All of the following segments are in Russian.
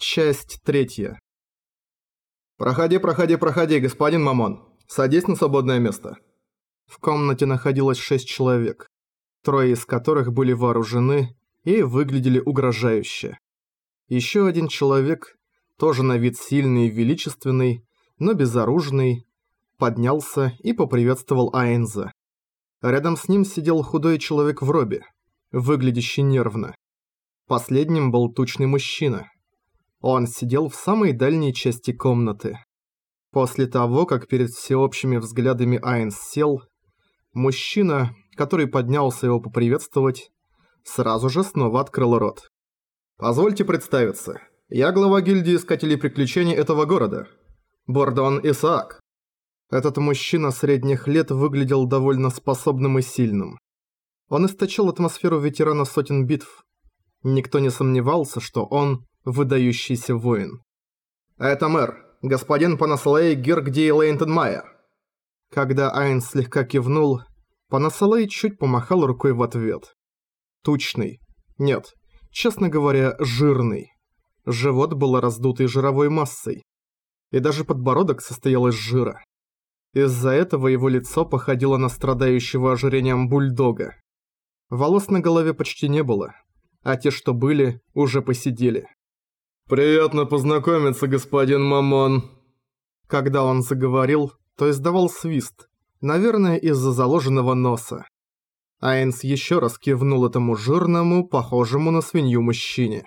Часть третья. «Проходи, проходи, проходи, господин Мамон. Садись на свободное место». В комнате находилось шесть человек, трое из которых были вооружены и выглядели угрожающе. Еще один человек, тоже на вид сильный и величественный, но безоружный, поднялся и поприветствовал Айнза. Рядом с ним сидел худой человек в робе, выглядящий нервно. Последним был тучный мужчина – он сидел в самой дальней части комнаты. После того, как перед всеобщими взглядами Айнс сел, мужчина, который поднялся его поприветствовать, сразу же снова открыл рот. «Позвольте представиться. Я глава гильдии Искателей Приключений этого города. Бордон Исаак». Этот мужчина средних лет выглядел довольно способным и сильным. Он источал атмосферу ветерана сотен битв. Никто не сомневался, что он выдающийся воин. «Это мэр, господин Панасалей Гиргди Лейнтон Майер». Когда Айн слегка кивнул, Панасалей чуть помахал рукой в ответ. Тучный. Нет, честно говоря, жирный. Живот был раздутый жировой массой. И даже подбородок состоял из жира. Из-за этого его лицо походило на страдающего ожирением бульдога. Волос на голове почти не было, а те, что были, уже посидели. «Приятно познакомиться, господин Мамон». Когда он заговорил, то издавал свист, наверное, из-за заложенного носа. Айнс еще раз кивнул этому жирному, похожему на свинью мужчине.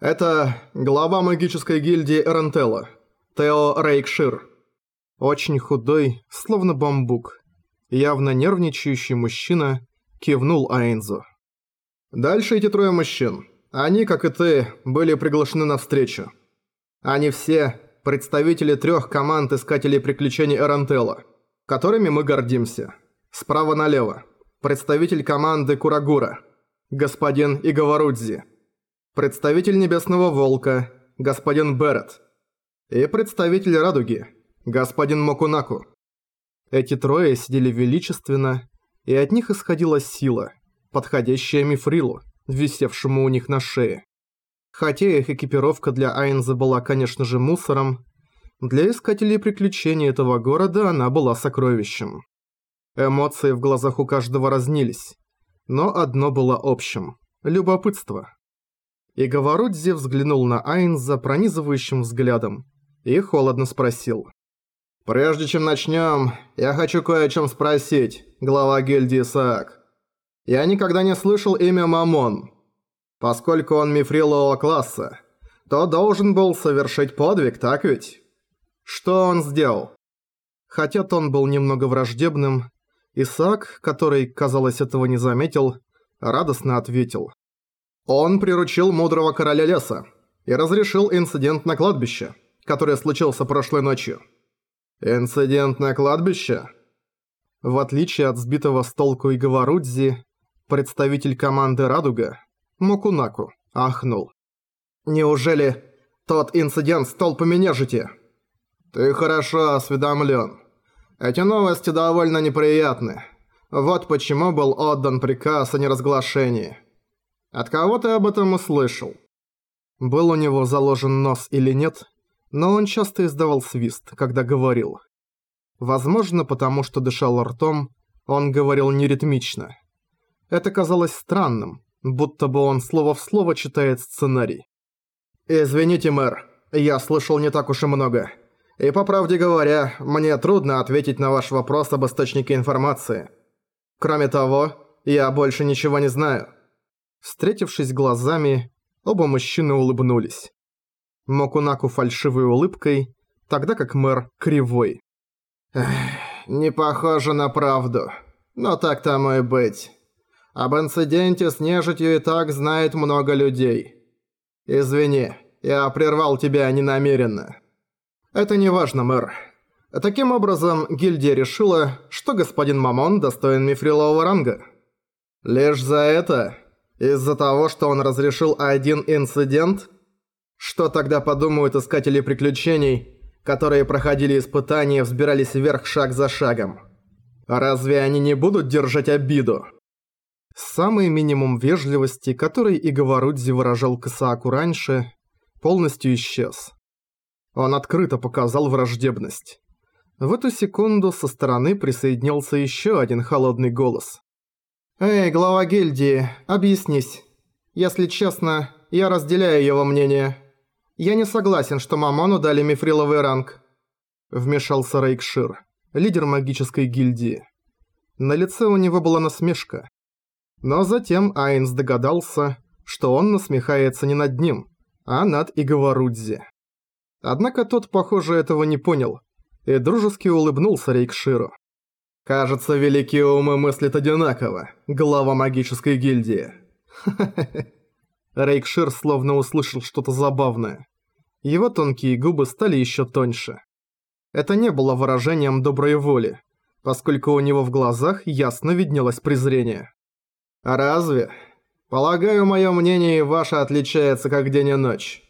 «Это глава магической гильдии Эрентелла, Тео Рейкшир». Очень худой, словно бамбук, явно нервничающий мужчина кивнул Айнзу. «Дальше эти трое мужчин. Они, как и ты, были приглашены на встречу. Они все – представители трех команд Искателей Приключений Эрантелла, которыми мы гордимся. Справа налево – представитель команды Курагура, господин Иговарудзи, представитель Небесного Волка, господин Берет, и представитель Радуги, господин Мокунаку. Эти трое сидели величественно, и от них исходила сила, подходящая Мифрилу висевшему у них на шее. Хотя их экипировка для Айнза была, конечно же, мусором, для искателей приключений этого города она была сокровищем. Эмоции в глазах у каждого разнились, но одно было общим – любопытство. И Говорудзи взглянул на Айнза пронизывающим взглядом и холодно спросил. «Прежде чем начнем, я хочу кое о чем спросить, глава гильдии Саак. Я никогда не слышал имя Мамон. Поскольку он мифрилового класса, то должен был совершить подвиг, так ведь? Что он сделал? Хотя тон был немного враждебным, Исаак, который, казалось, этого не заметил, радостно ответил. Он приручил мудрого короля леса и разрешил инцидент на кладбище, который случился прошлой ночью. Инцидент на кладбище? В отличие от сбитого с толку и Говорудзи, Представитель команды «Радуга» Мокунаку ахнул. «Неужели тот инцидент с толпами нежити?» «Ты хорошо осведомлен. Эти новости довольно неприятны. Вот почему был отдан приказ о неразглашении. От кого ты об этом услышал?» Был у него заложен нос или нет, но он часто издавал свист, когда говорил. Возможно, потому что дышал ртом, он говорил неритмично. Это казалось странным, будто бы он слово в слово читает сценарий. «Извините, мэр, я слышал не так уж и много. И по правде говоря, мне трудно ответить на ваш вопрос об источнике информации. Кроме того, я больше ничего не знаю». Встретившись глазами, оба мужчины улыбнулись. Мокунаку фальшивой улыбкой, тогда как мэр кривой. «Не похоже на правду, но так тому и быть». Об инциденте с нежитью и так знает много людей. Извини, я прервал тебя ненамеренно. Это не важно, мэр. Таким образом, гильдия решила, что господин Мамон достоин мифрилового ранга. Лишь за это? Из-за того, что он разрешил один инцидент? Что тогда подумают искатели приключений, которые проходили испытания и взбирались вверх шаг за шагом? Разве они не будут держать обиду? Самый минимум вежливости, который и Говорудзи выражал Касааку раньше, полностью исчез. Он открыто показал враждебность. В эту секунду со стороны присоединился еще один холодный голос. «Эй, глава гильдии, объяснись. Если честно, я разделяю его мнение. Я не согласен, что Мамону дали мифриловый ранг». Вмешался Рейкшир, лидер магической гильдии. На лице у него была насмешка. Но затем Айнс догадался, что он насмехается не над ним, а над Иговарудзи. Однако тот, похоже, этого не понял и дружески улыбнулся Рейкширу. «Кажется, великие умы мыслят одинаково, глава магической гильдии». Рейкшир словно услышал что-то забавное. Его тонкие губы стали еще тоньше. Это не было выражением доброй воли, поскольку у него в глазах ясно виднелось презрение. «А разве? Полагаю, мое мнение и ваше отличается как день и ночь».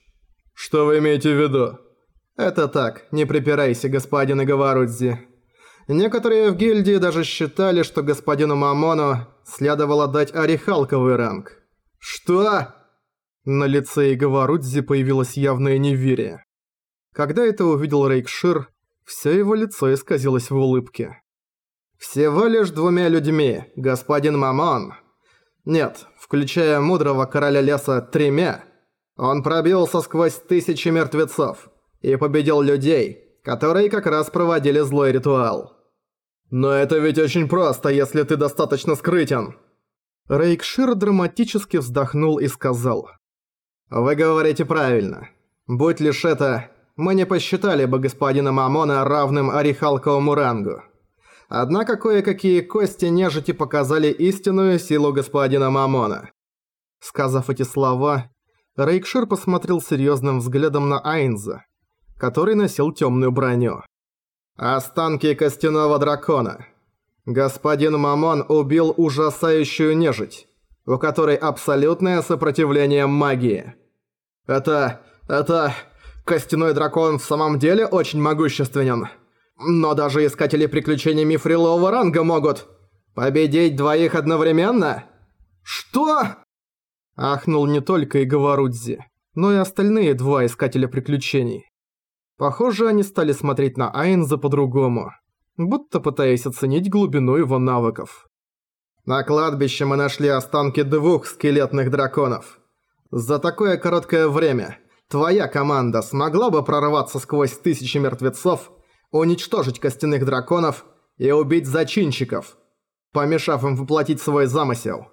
«Что вы имеете в виду?» «Это так, не припирайся, господин Иговарудзи. Некоторые в гильдии даже считали, что господину Мамону следовало дать орехалковый ранг». «Что?» На лице Иговарудзи появилось явное неверие. Когда это увидел Рейкшир, все его лицо исказилось в улыбке. «Всего лишь двумя людьми, господин Мамон. Нет, включая мудрого короля леса тремя. Он пробился сквозь тысячи мертвецов» и победил людей, которые как раз проводили злой ритуал. Но это ведь очень просто, если ты достаточно скрытен. Рейкшир драматически вздохнул и сказал. «Вы говорите правильно. Будь лишь это, мы не посчитали бы господина Мамона равным Орехалковому рангу. Однако кое-какие кости нежити показали истинную силу господина Мамона». Сказав эти слова, Рейкшир посмотрел серьезным взглядом на Айнза, который носил темную броню. «Останки костяного дракона. Господин Мамон убил ужасающую нежить, у которой абсолютное сопротивление магии. Это... это... Костяной дракон в самом деле очень могущественен. Но даже искатели приключений мифрилового ранга могут победить двоих одновременно? Что?» Ахнул не только и Говорудзи, но и остальные два искателя приключений. Похоже, они стали смотреть на Айнза по-другому, будто пытаясь оценить глубину его навыков. На кладбище мы нашли останки двух скелетных драконов. За такое короткое время твоя команда смогла бы прорваться сквозь тысячи мертвецов, уничтожить костяных драконов и убить зачинщиков, помешав им воплотить свой замысел.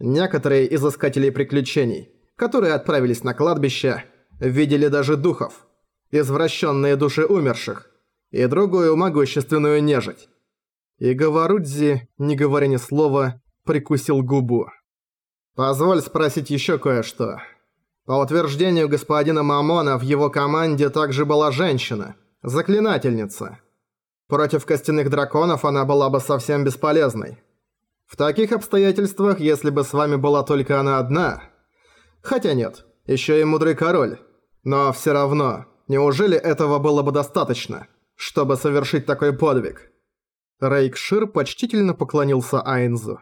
Некоторые из искателей приключений, которые отправились на кладбище, видели даже духов – извращенные души умерших и другую могущественную нежить. И Говорудзи, не говоря ни слова, прикусил губу. «Позволь спросить еще кое-что. По утверждению господина Мамона, в его команде также была женщина, заклинательница. Против костяных драконов она была бы совсем бесполезной. В таких обстоятельствах, если бы с вами была только она одна... Хотя нет, еще и мудрый король. Но все равно, Неужели этого было бы достаточно, чтобы совершить такой подвиг? Рейкшир почтительно поклонился Айнзу.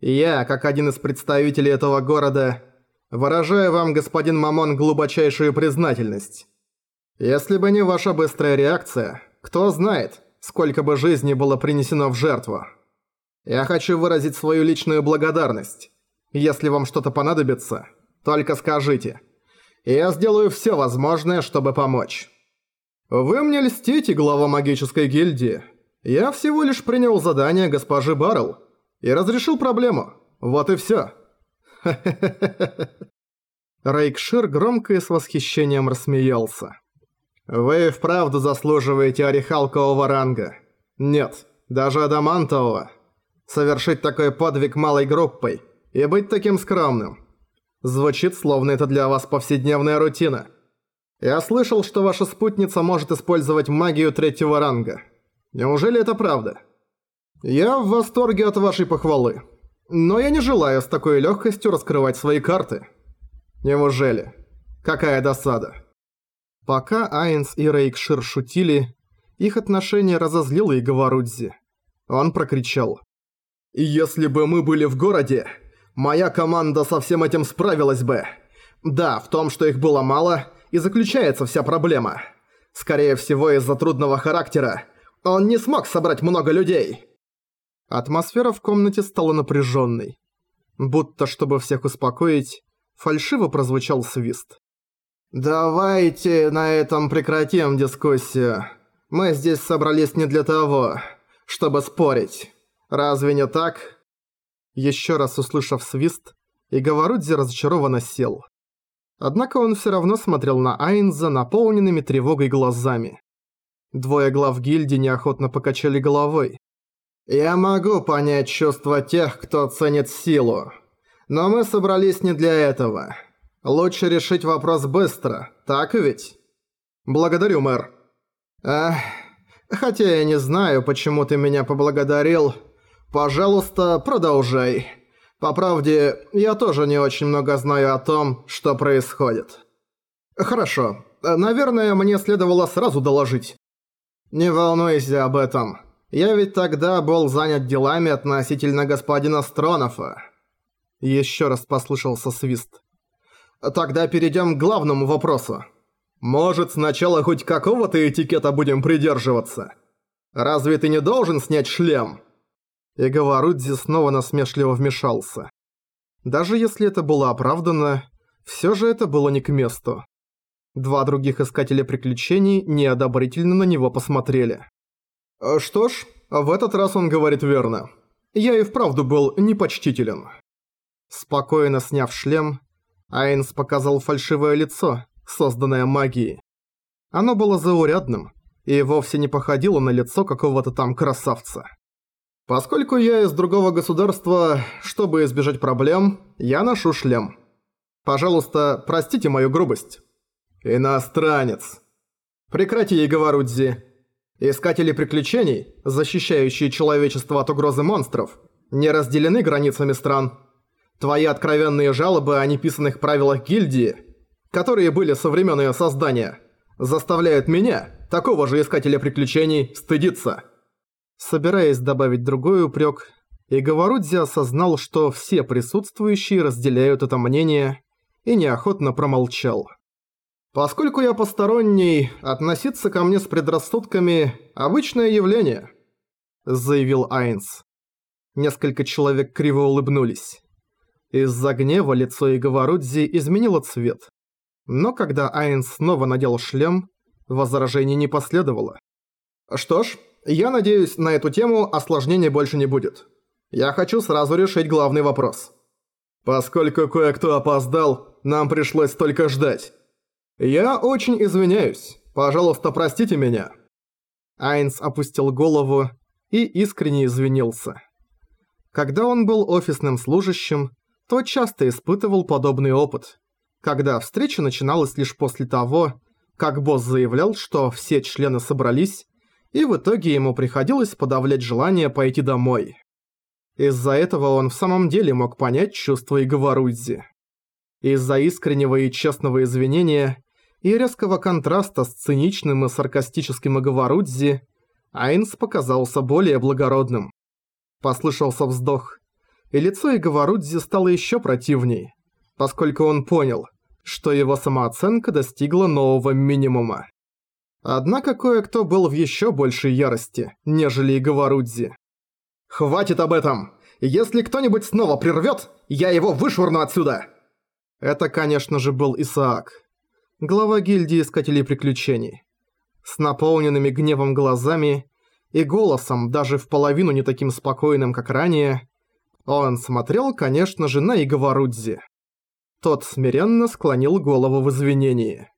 «Я, как один из представителей этого города, выражаю вам, господин Мамон, глубочайшую признательность. Если бы не ваша быстрая реакция, кто знает, сколько бы жизней было принесено в жертву. Я хочу выразить свою личную благодарность. Если вам что-то понадобится, только скажите» и я сделаю все возможное, чтобы помочь. Вы мне льстите, глава магической гильдии. Я всего лишь принял задание госпожи Баррелл и разрешил проблему. Вот и все. Рейкшир громко и с восхищением рассмеялся. «Вы вправду заслуживаете орехалкового ранга. Нет, даже адамантового. Совершить такой подвиг малой группой и быть таким скромным. Звучит, словно это для вас повседневная рутина. Я слышал, что ваша спутница может использовать магию третьего ранга. Неужели это правда? Я в восторге от вашей похвалы. Но я не желаю с такой легкостью раскрывать свои карты. Неужели? Какая досада. Пока Айнс и Рейкшир шутили, их отношение разозлило и Говорудзи. Он прокричал. «Если бы мы были в городе, моя команда со всем этим справилась бы. Да, в том, что их было мало, и заключается вся проблема. Скорее всего, из-за трудного характера он не смог собрать много людей. Атмосфера в комнате стала напряженной. Будто, чтобы всех успокоить, фальшиво прозвучал свист. «Давайте на этом прекратим дискуссию. Мы здесь собрались не для того, чтобы спорить. Разве не так?» Еще раз услышав свист, Иговорудзи разочарованно сел. Однако он все равно смотрел на Айнза наполненными тревогой глазами. Двое глав гильдии неохотно покачали головой. «Я могу понять чувства тех, кто ценит силу. Но мы собрались не для этого. Лучше решить вопрос быстро, так ведь?» «Благодарю, мэр». «Эх, хотя я не знаю, почему ты меня поблагодарил. Пожалуйста, продолжай». По правде, я тоже не очень много знаю о том, что происходит. Хорошо. Наверное, мне следовало сразу доложить. Не волнуйся об этом. Я ведь тогда был занят делами относительно господина Стронофа. Еще раз послышался свист. Тогда перейдем к главному вопросу. Может, сначала хоть какого-то этикета будем придерживаться? Разве ты не должен снять шлем? И Гаварудзи снова насмешливо вмешался. Даже если это было оправдано, все же это было не к месту. Два других искателя приключений неодобрительно на него посмотрели. «Э, «Что ж, в этот раз он говорит верно. Я и вправду был непочтителен». Спокойно сняв шлем, Айнс показал фальшивое лицо, созданное магией. Оно было заурядным и вовсе не походило на лицо какого-то там красавца. Поскольку я из другого государства, чтобы избежать проблем, я ношу шлем. Пожалуйста, простите мою грубость. Иностранец. Прекрати, Еговорудзи. Искатели приключений, защищающие человечество от угрозы монстров, не разделены границами стран. Твои откровенные жалобы о неписанных правилах гильдии, которые были со времен ее создания, заставляют меня, такого же искателя приключений, стыдиться. Собираясь добавить другой упрек, Иговорудзи осознал, что все присутствующие разделяют это мнение, и неохотно промолчал. «Поскольку я посторонний, относиться ко мне с предрассудками – обычное явление», – заявил Айнс. Несколько человек криво улыбнулись. Из-за гнева лицо Иговорудзи изменило цвет. Но когда Айнс снова надел шлем, возражений не последовало. «Что ж, я надеюсь, на эту тему осложнений больше не будет. Я хочу сразу решить главный вопрос. Поскольку кое-кто опоздал, нам пришлось только ждать. Я очень извиняюсь. Пожалуйста, простите меня». Айнс опустил голову и искренне извинился. Когда он был офисным служащим, то часто испытывал подобный опыт, когда встреча начиналась лишь после того, как босс заявлял, что все члены собрались и в итоге ему приходилось подавлять желание пойти домой. Из-за этого он в самом деле мог понять чувства Иговорудзи. Из-за искреннего и честного извинения и резкого контраста с циничным и саркастическим Иговорудзи, Айнс показался более благородным. Послышался вздох, и лицо Иговорудзи стало еще противней, поскольку он понял, что его самооценка достигла нового минимума. Однако кое-кто был в еще большей ярости, нежели и Говорудзи. «Хватит об этом! Если кто-нибудь снова прервет, я его вышвырну отсюда!» Это, конечно же, был Исаак, глава гильдии Искателей Приключений. С наполненными гневом глазами и голосом, даже в половину не таким спокойным, как ранее, он смотрел, конечно же, на Иговорудзи. Тот смиренно склонил голову в извинении.